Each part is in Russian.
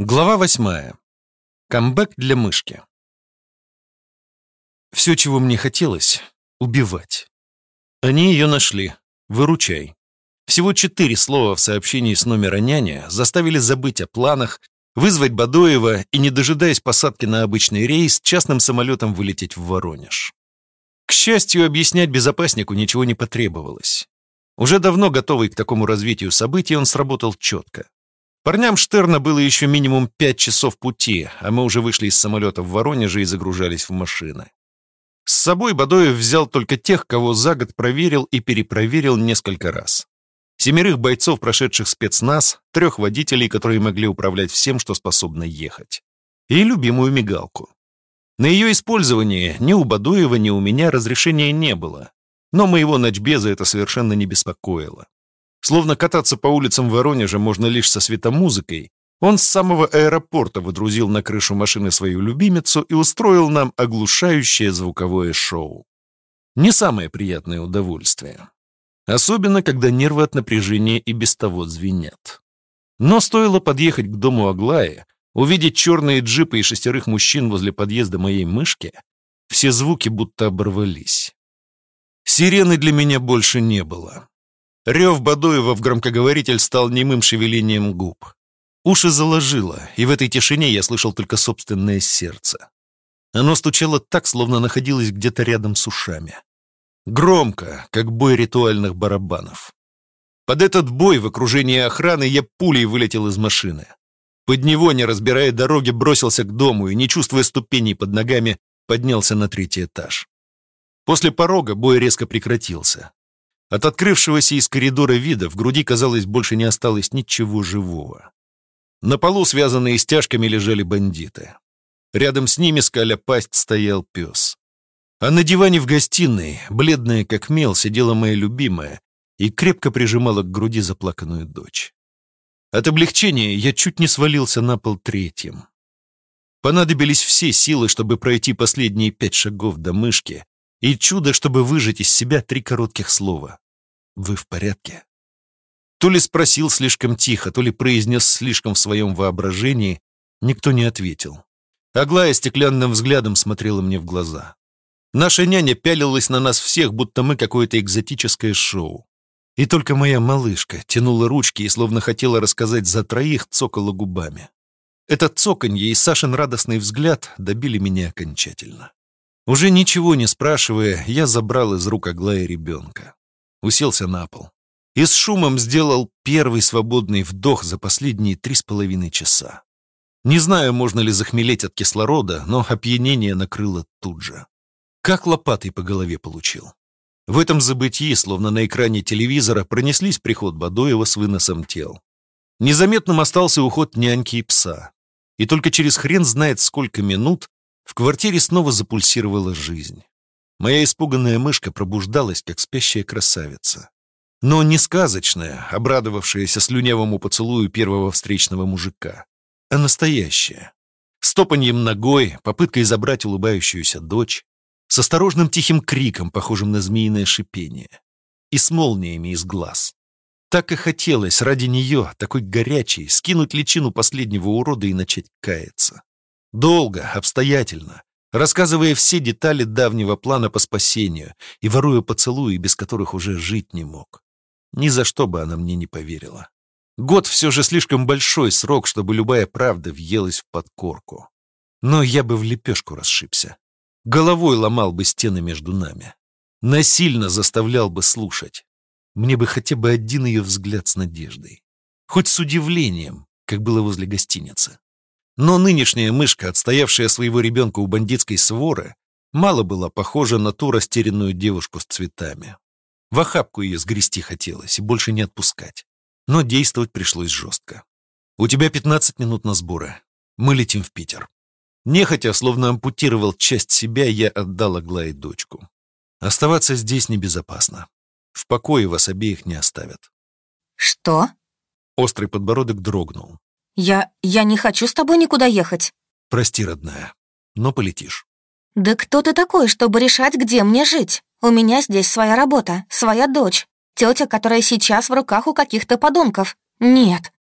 Глава восьмая. Камбэк для мышки. Все, чего мне хотелось — убивать. Они ее нашли. Выручай. Всего четыре слова в сообщении с номера няни заставили забыть о планах, вызвать Бадоева и, не дожидаясь посадки на обычный рейс, частным самолетом вылететь в Воронеж. К счастью, объяснять безопаснику ничего не потребовалось. Уже давно готовый к такому развитию событий, он сработал четко. Парням Штерна было еще минимум пять часов пути, а мы уже вышли из самолета в Воронеже и загружались в машины. С собой Бадоев взял только тех, кого за год проверил и перепроверил несколько раз. Семерых бойцов, прошедших спецназ, трех водителей, которые могли управлять всем, что способно ехать. И любимую мигалку. На ее использование ни у Бадуева, ни у меня разрешения не было. Но моего ночбеза это совершенно не беспокоило. Словно кататься по улицам Воронежа можно лишь со светомузыкой, он с самого аэропорта выдрузил на крышу машины свою любимицу и устроил нам оглушающее звуковое шоу. Не самое приятное удовольствие. Особенно, когда нервы от напряжения и без того звенят. Но стоило подъехать к дому Аглаи, увидеть черные джипы и шестерых мужчин возле подъезда моей мышки, все звуки будто оборвались. Сирены для меня больше не было. Рев Бадоева в громкоговоритель стал немым шевелением губ. Уши заложило, и в этой тишине я слышал только собственное сердце. Оно стучало так, словно находилось где-то рядом с ушами. Громко, как бой ритуальных барабанов. Под этот бой в окружении охраны я пулей вылетел из машины. Под него, не разбирая дороги, бросился к дому и, не чувствуя ступеней под ногами, поднялся на третий этаж. После порога бой резко прекратился. От открывшегося из коридора вида в груди, казалось, больше не осталось ничего живого. На полу, связанные стяжками, лежали бандиты. Рядом с ними, скаля пасть, стоял пес. А на диване в гостиной, бледная как мел, сидела моя любимая и крепко прижимала к груди заплаканную дочь. От облегчения я чуть не свалился на пол третьим. Понадобились все силы, чтобы пройти последние пять шагов до мышки, и чудо, чтобы выжать из себя три коротких слова. «Вы в порядке?» То ли спросил слишком тихо, то ли произнес слишком в своем воображении, никто не ответил. Аглая стеклянным взглядом смотрела мне в глаза. Наша няня пялилась на нас всех, будто мы какое-то экзотическое шоу. И только моя малышка тянула ручки и словно хотела рассказать за троих, цокала губами. Этот цоканье и Сашин радостный взгляд добили меня окончательно. Уже ничего не спрашивая, я забрал из рук Аглая ребенка. Уселся на пол. И с шумом сделал первый свободный вдох за последние три с половиной часа. Не знаю, можно ли захмелеть от кислорода, но опьянение накрыло тут же. Как лопатой по голове получил. В этом забытии, словно на экране телевизора, пронеслись приход Бадоева с выносом тел. Незаметным остался уход няньки и пса. И только через хрен знает сколько минут в квартире снова запульсировала жизнь. Моя испуганная мышка пробуждалась, как спящая красавица. Но не сказочная, обрадовавшаяся слюнявому поцелую первого встречного мужика, а настоящая. С ногой, попыткой забрать улыбающуюся дочь, с осторожным тихим криком, похожим на змеиное шипение, и с молниями из глаз. Так и хотелось ради нее, такой горячей, скинуть личину последнего урода и начать каяться. Долго, обстоятельно, рассказывая все детали давнего плана по спасению и воруя поцелуи, без которых уже жить не мог. Ни за что бы она мне не поверила. Год все же слишком большой срок, чтобы любая правда въелась в подкорку. Но я бы в лепешку расшибся. Головой ломал бы стены между нами. Насильно заставлял бы слушать. Мне бы хотя бы один ее взгляд с надеждой. Хоть с удивлением, как было возле гостиницы. Но нынешняя мышка, отстоявшая своего ребенка у бандитской своры, мало была похожа на ту растерянную девушку с цветами. В охапку ее сгрести хотелось и больше не отпускать. Но действовать пришлось жестко. «У тебя 15 минут на сборы. Мы летим в Питер». Нехотя, словно ампутировал часть себя, я отдал Аглае дочку. Оставаться здесь небезопасно. В покое вас обеих не оставят. «Что?» Острый подбородок дрогнул. Я... я не хочу с тобой никуда ехать. Прости, родная, но полетишь. Да кто ты такой, чтобы решать, где мне жить? У меня здесь своя работа, своя дочь, тетя, которая сейчас в руках у каких-то подонков. Нет.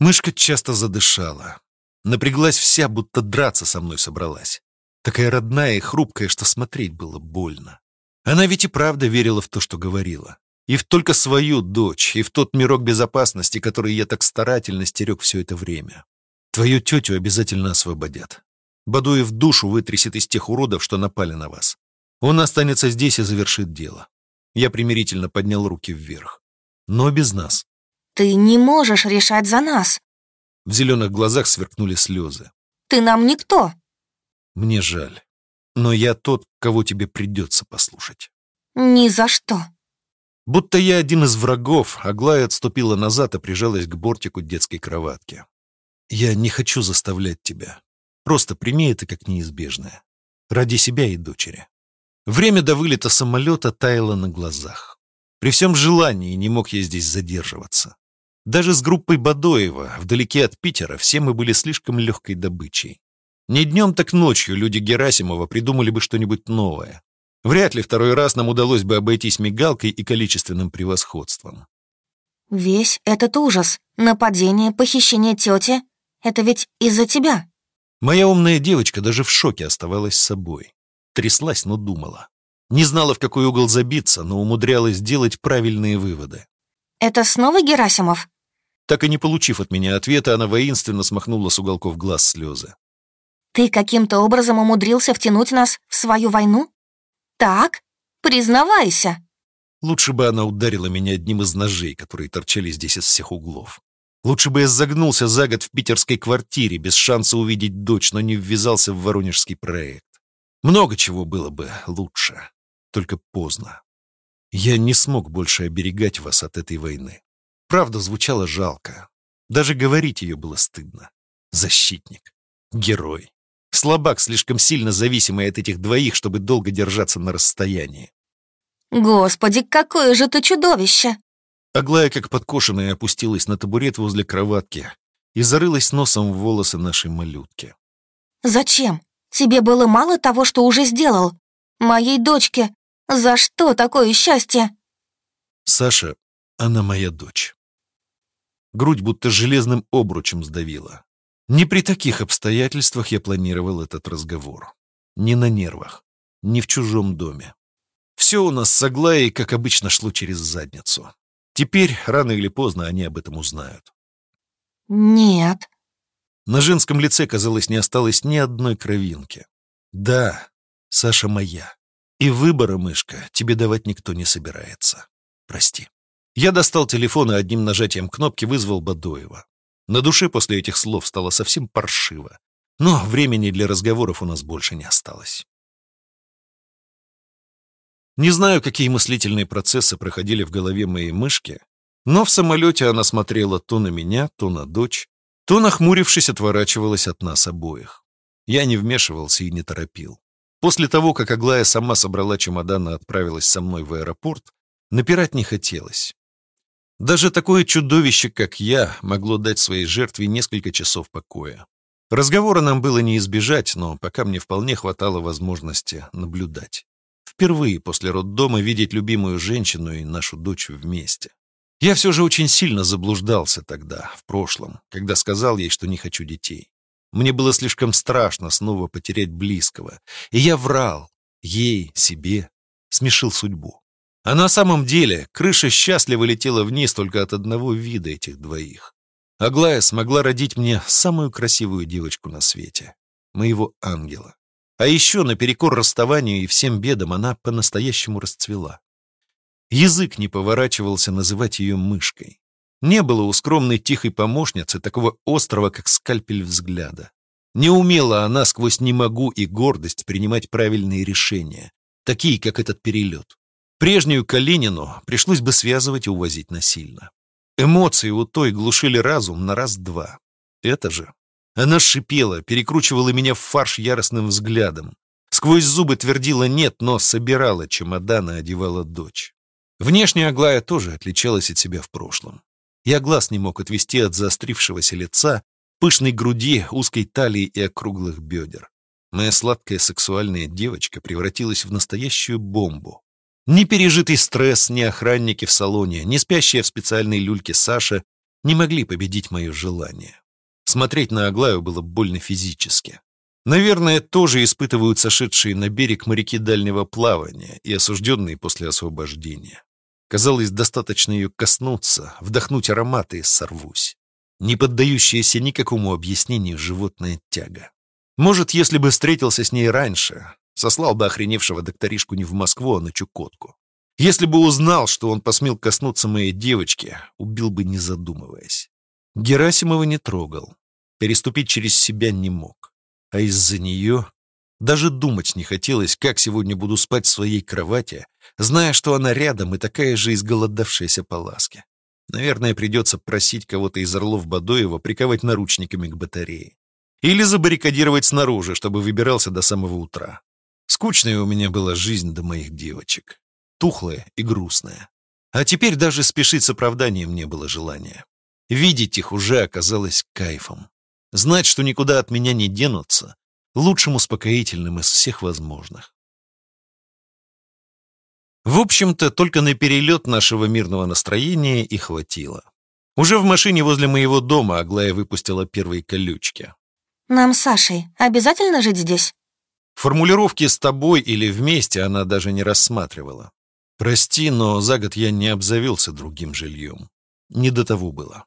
Мышка часто задышала. Напряглась вся, будто драться со мной собралась. Такая родная и хрупкая, что смотреть было больно. Она ведь и правда верила в то, что говорила. И в только свою дочь, и в тот мирок безопасности, который я так старательно стерег все это время. Твою тетю обязательно освободят. Бадуев душу вытрясет из тех уродов, что напали на вас. Он останется здесь и завершит дело. Я примирительно поднял руки вверх. Но без нас. Ты не можешь решать за нас. В зеленых глазах сверкнули слезы. Ты нам никто. Мне жаль. Но я тот, кого тебе придется послушать. Ни за что. Будто я один из врагов, Аглая отступила назад и прижалась к бортику детской кроватки. Я не хочу заставлять тебя. Просто прими это как неизбежное. Ради себя и дочери. Время до вылета самолета таяло на глазах. При всем желании не мог я здесь задерживаться. Даже с группой Бадоева, вдалеке от Питера, все мы были слишком легкой добычей. Не днем, так ночью люди Герасимова придумали бы что-нибудь новое. Вряд ли второй раз нам удалось бы обойтись мигалкой и количественным превосходством. Весь этот ужас, нападение, похищение тети — это ведь из-за тебя. Моя умная девочка даже в шоке оставалась собой. Тряслась, но думала. Не знала, в какой угол забиться, но умудрялась делать правильные выводы. «Это снова Герасимов?» Так и не получив от меня ответа, она воинственно смахнула с уголков глаз слезы. «Ты каким-то образом умудрился втянуть нас в свою войну?» «Так? Признавайся!» Лучше бы она ударила меня одним из ножей, которые торчали здесь из всех углов. Лучше бы я загнулся за год в питерской квартире, без шанса увидеть дочь, но не ввязался в воронежский проект. Много чего было бы лучше, только поздно. Я не смог больше оберегать вас от этой войны. Правда, звучало жалко. Даже говорить ее было стыдно. Защитник. Герой. Слабак, слишком сильно зависимый от этих двоих, чтобы долго держаться на расстоянии. «Господи, какое же ты чудовище!» Аглая, как подкошенная, опустилась на табурет возле кроватки и зарылась носом в волосы нашей малютки. «Зачем? Тебе было мало того, что уже сделал? Моей дочке? За что такое счастье?» «Саша, она моя дочь». Грудь будто железным обручем сдавила. Не при таких обстоятельствах я планировал этот разговор. Не на нервах, не в чужом доме. Все у нас с Аглаей, как обычно, шло через задницу. Теперь, рано или поздно, они об этом узнают. «Нет». На женском лице, казалось, не осталось ни одной кровинки. «Да, Саша моя. И выбора, мышка, тебе давать никто не собирается. Прости». Я достал телефон и одним нажатием кнопки вызвал Бадоева. На душе после этих слов стало совсем паршиво. Но времени для разговоров у нас больше не осталось. Не знаю, какие мыслительные процессы проходили в голове моей мышки, но в самолете она смотрела то на меня, то на дочь, то, нахмурившись, отворачивалась от нас обоих. Я не вмешивался и не торопил. После того, как Аглая сама собрала чемодан и отправилась со мной в аэропорт, напирать не хотелось. Даже такое чудовище, как я, могло дать своей жертве несколько часов покоя. Разговора нам было не избежать, но пока мне вполне хватало возможности наблюдать. Впервые после роддома видеть любимую женщину и нашу дочь вместе. Я все же очень сильно заблуждался тогда, в прошлом, когда сказал ей, что не хочу детей. Мне было слишком страшно снова потерять близкого. И я врал. Ей, себе. Смешил судьбу. А на самом деле крыша счастливо летела вниз только от одного вида этих двоих. Аглая смогла родить мне самую красивую девочку на свете, моего ангела. А еще наперекор расставанию и всем бедам она по-настоящему расцвела. Язык не поворачивался называть ее мышкой. Не было у скромной тихой помощницы такого острого, как скальпель взгляда. Не умела она сквозь «не могу» и гордость принимать правильные решения, такие, как этот перелет. Прежнюю Калинину пришлось бы связывать и увозить насильно. Эмоции у той глушили разум на раз-два. Это же. Она шипела, перекручивала меня в фарш яростным взглядом. Сквозь зубы твердила «нет», но собирала чемодан и одевала дочь. Внешне Аглая тоже отличалась от себя в прошлом. Я глаз не мог отвести от заострившегося лица, пышной груди, узкой талии и округлых бедер. Моя сладкая сексуальная девочка превратилась в настоящую бомбу. Ни пережитый стресс, ни охранники в салоне, ни спящая в специальной люльке Саша не могли победить мое желание. Смотреть на Аглаю было больно физически. Наверное, тоже испытывают сошедшие на берег моряки дальнего плавания и осужденные после освобождения. Казалось, достаточно ее коснуться, вдохнуть ароматы и сорвусь. Не поддающаяся никакому объяснению животная тяга. Может, если бы встретился с ней раньше, сослал бы охреневшего докторишку не в Москву, а на Чукотку. Если бы узнал, что он посмел коснуться моей девочки, убил бы не задумываясь. Герасимова не трогал. Переступить через себя не мог а из-за нее даже думать не хотелось, как сегодня буду спать в своей кровати, зная, что она рядом и такая же изголодавшаяся по ласке. Наверное, придется просить кого-то из орлов Бадоева приковать наручниками к батарее. Или забаррикадировать снаружи, чтобы выбирался до самого утра. Скучная у меня была жизнь до моих девочек. Тухлая и грустная. А теперь даже спешить с оправданием не было желания. Видеть их уже оказалось кайфом. Знать, что никуда от меня не денутся, лучшим успокоительным из всех возможных. В общем-то, только на перелет нашего мирного настроения и хватило. Уже в машине возле моего дома Аглая выпустила первые колючки. «Нам с Сашей обязательно жить здесь?» Формулировки «с тобой» или «вместе» она даже не рассматривала. «Прости, но за год я не обзавелся другим жильем. Не до того было».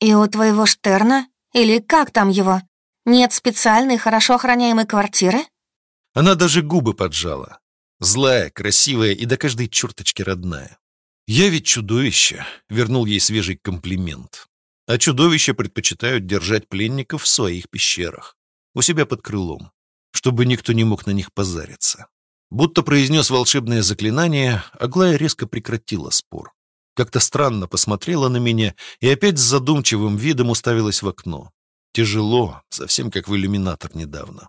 «И у твоего Штерна или как там его? Нет специальной, хорошо охраняемой квартиры?» Она даже губы поджала. Злая, красивая и до каждой черточки родная. «Я ведь чудовище», — вернул ей свежий комплимент. «А чудовища предпочитают держать пленников в своих пещерах, у себя под крылом, чтобы никто не мог на них позариться». Будто произнес волшебное заклинание, Аглая резко прекратила спор как-то странно посмотрела на меня и опять с задумчивым видом уставилась в окно. Тяжело, совсем как в иллюминатор недавно.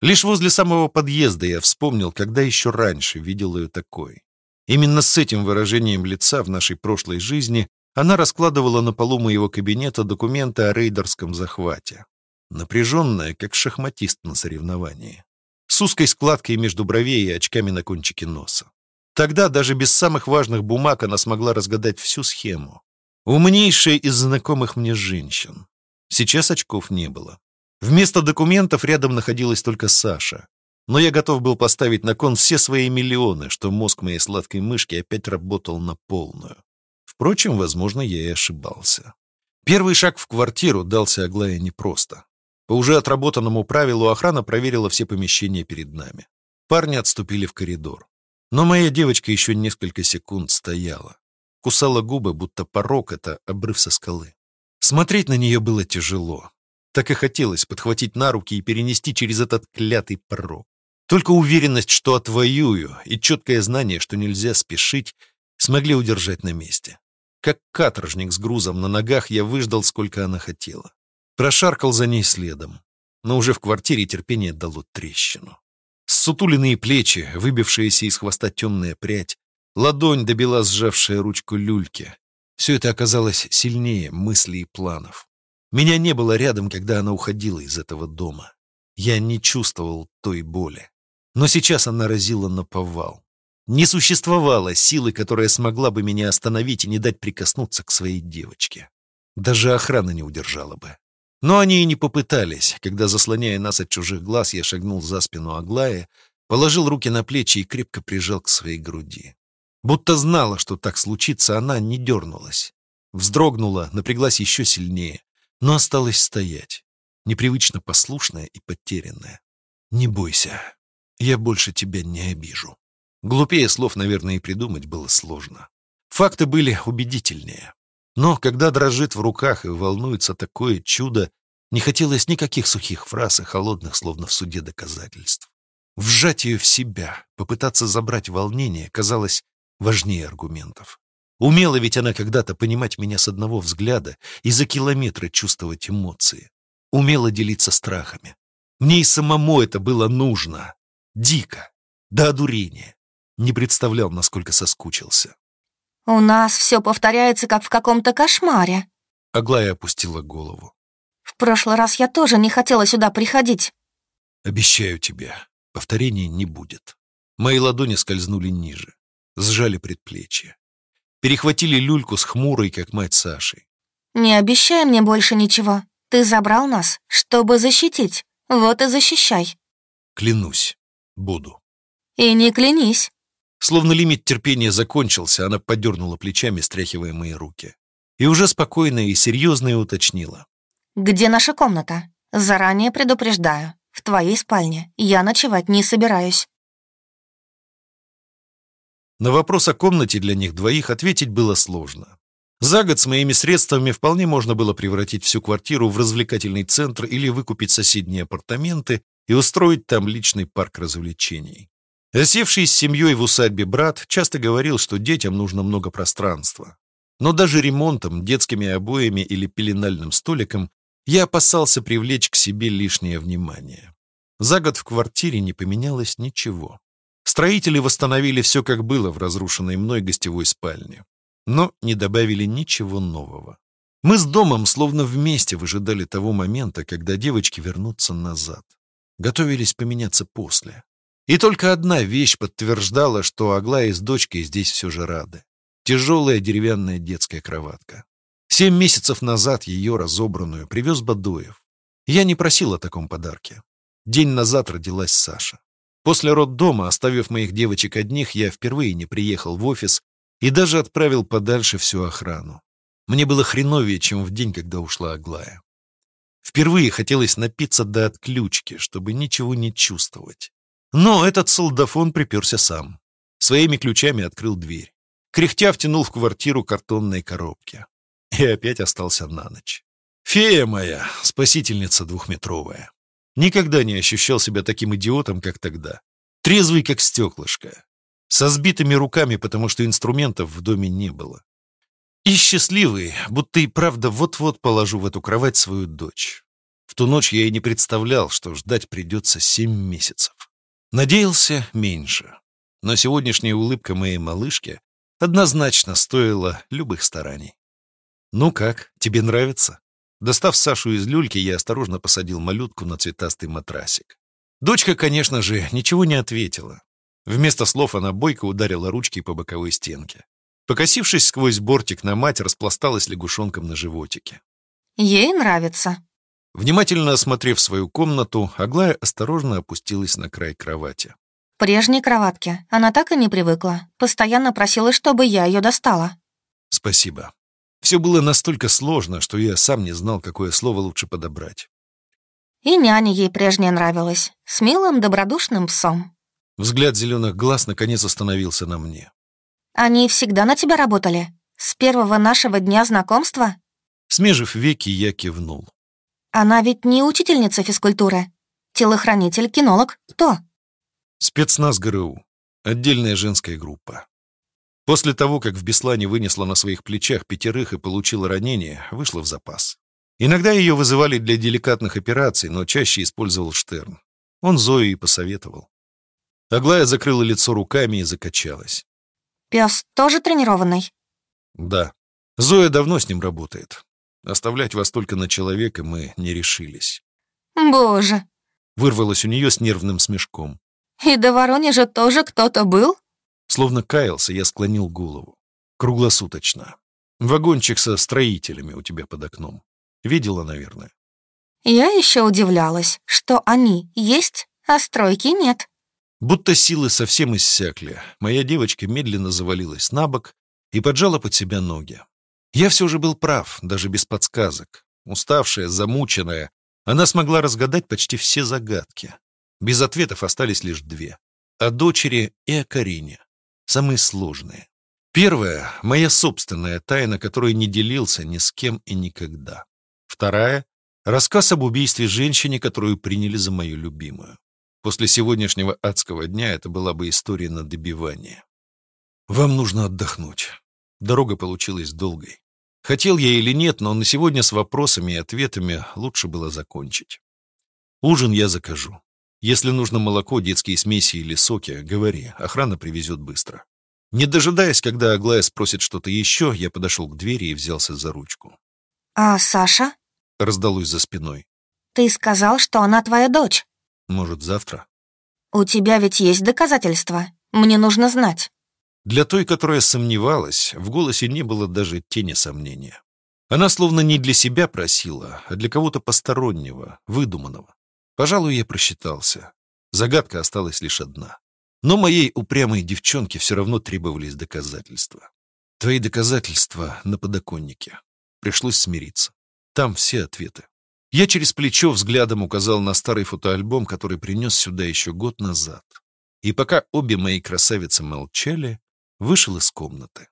Лишь возле самого подъезда я вспомнил, когда еще раньше видел ее такой. Именно с этим выражением лица в нашей прошлой жизни она раскладывала на полу моего кабинета документы о рейдерском захвате. Напряженная, как шахматист на соревновании. С узкой складкой между бровей и очками на кончике носа. Тогда даже без самых важных бумаг она смогла разгадать всю схему. Умнейшая из знакомых мне женщин. Сейчас очков не было. Вместо документов рядом находилась только Саша. Но я готов был поставить на кон все свои миллионы, что мозг моей сладкой мышки опять работал на полную. Впрочем, возможно, я и ошибался. Первый шаг в квартиру дался Аглае непросто. По уже отработанному правилу охрана проверила все помещения перед нами. Парни отступили в коридор. Но моя девочка еще несколько секунд стояла. Кусала губы, будто порог — это обрыв со скалы. Смотреть на нее было тяжело. Так и хотелось подхватить на руки и перенести через этот клятый порог. Только уверенность, что отвоюю, и четкое знание, что нельзя спешить, смогли удержать на месте. Как каторжник с грузом на ногах я выждал, сколько она хотела. Прошаркал за ней следом. Но уже в квартире терпение дало трещину. Сутуленные плечи, выбившиеся из хвоста темная прядь, ладонь добила сжавшая ручку люльки. Все это оказалось сильнее мыслей и планов. Меня не было рядом, когда она уходила из этого дома. Я не чувствовал той боли. Но сейчас она разила на повал. Не существовало силы, которая смогла бы меня остановить и не дать прикоснуться к своей девочке. Даже охрана не удержала бы. Но они и не попытались, когда, заслоняя нас от чужих глаз, я шагнул за спину Аглая, положил руки на плечи и крепко прижал к своей груди. Будто знала, что так случится, она не дернулась. Вздрогнула, напряглась еще сильнее, но осталась стоять, непривычно послушная и потерянная. «Не бойся, я больше тебя не обижу». Глупее слов, наверное, и придумать было сложно. Факты были убедительнее. Но когда дрожит в руках и волнуется такое чудо, не хотелось никаких сухих фраз и холодных, словно в суде доказательств. Вжать ее в себя, попытаться забрать волнение, казалось важнее аргументов. Умела ведь она когда-то понимать меня с одного взгляда и за километры чувствовать эмоции. Умела делиться страхами. Мне и самому это было нужно. Дико. До одурения. Не представлял, насколько соскучился. «У нас все повторяется, как в каком-то кошмаре». Аглая опустила голову. «В прошлый раз я тоже не хотела сюда приходить». «Обещаю тебе, повторения не будет». Мои ладони скользнули ниже, сжали предплечье. Перехватили люльку с хмурой, как мать Сашей. «Не обещай мне больше ничего. Ты забрал нас, чтобы защитить. Вот и защищай. Клянусь, буду. И не клянись. Словно лимит терпения закончился, она подернула плечами, стряхивая мои руки. И уже спокойно и серьезно уточнила. «Где наша комната? Заранее предупреждаю. В твоей спальне. Я ночевать не собираюсь». На вопрос о комнате для них двоих ответить было сложно. За год с моими средствами вполне можно было превратить всю квартиру в развлекательный центр или выкупить соседние апартаменты и устроить там личный парк развлечений. Осевший с семьей в усадьбе брат часто говорил, что детям нужно много пространства. Но даже ремонтом, детскими обоями или пеленальным столиком я опасался привлечь к себе лишнее внимание. За год в квартире не поменялось ничего. Строители восстановили все, как было в разрушенной мной гостевой спальне, но не добавили ничего нового. Мы с домом словно вместе выжидали того момента, когда девочки вернутся назад. Готовились поменяться после. И только одна вещь подтверждала, что Аглая с дочкой здесь все же рады. Тяжелая деревянная детская кроватка. Семь месяцев назад ее разобранную привез Бадуев. Я не просил о таком подарке. День назад родилась Саша. После роддома, оставив моих девочек одних, я впервые не приехал в офис и даже отправил подальше всю охрану. Мне было хреновее, чем в день, когда ушла Аглая. Впервые хотелось напиться до отключки, чтобы ничего не чувствовать. Но этот солдафон приперся сам. Своими ключами открыл дверь. Кряхтя втянул в квартиру картонной коробки. И опять остался на ночь. Фея моя, спасительница двухметровая. Никогда не ощущал себя таким идиотом, как тогда. Трезвый, как стеклышко. Со сбитыми руками, потому что инструментов в доме не было. И счастливый, будто и правда вот-вот положу в эту кровать свою дочь. В ту ночь я и не представлял, что ждать придется семь месяцев. Надеялся меньше. Но сегодняшняя улыбка моей малышки однозначно стоила любых стараний. «Ну как, тебе нравится?» Достав Сашу из люльки, я осторожно посадил малютку на цветастый матрасик. Дочка, конечно же, ничего не ответила. Вместо слов она бойко ударила ручки по боковой стенке. Покосившись сквозь бортик на мать, распласталась лягушонком на животике. «Ей нравится». Внимательно осмотрев свою комнату, Аглая осторожно опустилась на край кровати. «Прежней кроватке она так и не привыкла. Постоянно просила, чтобы я ее достала». «Спасибо. Все было настолько сложно, что я сам не знал, какое слово лучше подобрать. И няня ей прежняя нравилась, с милым добродушным псом. Взгляд зеленых глаз наконец остановился на мне. Они всегда на тебя работали? С первого нашего дня знакомства? Смежив веки, я кивнул. Она ведь не учительница физкультуры. Телохранитель, кинолог. Кто? Спецназ ГРУ. Отдельная женская группа. После того, как в Беслане вынесла на своих плечах пятерых и получила ранение, вышла в запас. Иногда ее вызывали для деликатных операций, но чаще использовал Штерн. Он Зою и посоветовал. Аглая закрыла лицо руками и закачалась. «Пес тоже тренированный?» «Да. Зоя давно с ним работает. Оставлять вас только на человека мы не решились». «Боже!» — вырвалось у нее с нервным смешком. «И до Воронежа тоже кто-то был?» Словно каялся, я склонил голову. Круглосуточно. Вагончик со строителями у тебя под окном. Видела, наверное. Я еще удивлялась, что они есть, а стройки нет. Будто силы совсем иссякли. Моя девочка медленно завалилась на бок и поджала под себя ноги. Я все же был прав, даже без подсказок. Уставшая, замученная, она смогла разгадать почти все загадки. Без ответов остались лишь две. О дочери и о Карине самые сложные. Первая — моя собственная тайна, которую не делился ни с кем и никогда. Вторая — рассказ об убийстве женщине, которую приняли за мою любимую. После сегодняшнего адского дня это была бы история на добивание. Вам нужно отдохнуть. Дорога получилась долгой. Хотел я или нет, но на сегодня с вопросами и ответами лучше было закончить. Ужин я закажу. Если нужно молоко, детские смеси или соки, говори, охрана привезет быстро. Не дожидаясь, когда Аглая спросит что-то еще, я подошел к двери и взялся за ручку. «А Саша?» — раздалось за спиной. «Ты сказал, что она твоя дочь». «Может, завтра?» «У тебя ведь есть доказательства. Мне нужно знать». Для той, которая сомневалась, в голосе не было даже тени сомнения. Она словно не для себя просила, а для кого-то постороннего, выдуманного. Пожалуй, я просчитался. Загадка осталась лишь одна. Но моей упрямой девчонке все равно требовались доказательства. Твои доказательства на подоконнике. Пришлось смириться. Там все ответы. Я через плечо взглядом указал на старый фотоальбом, который принес сюда еще год назад. И пока обе мои красавицы молчали, вышел из комнаты.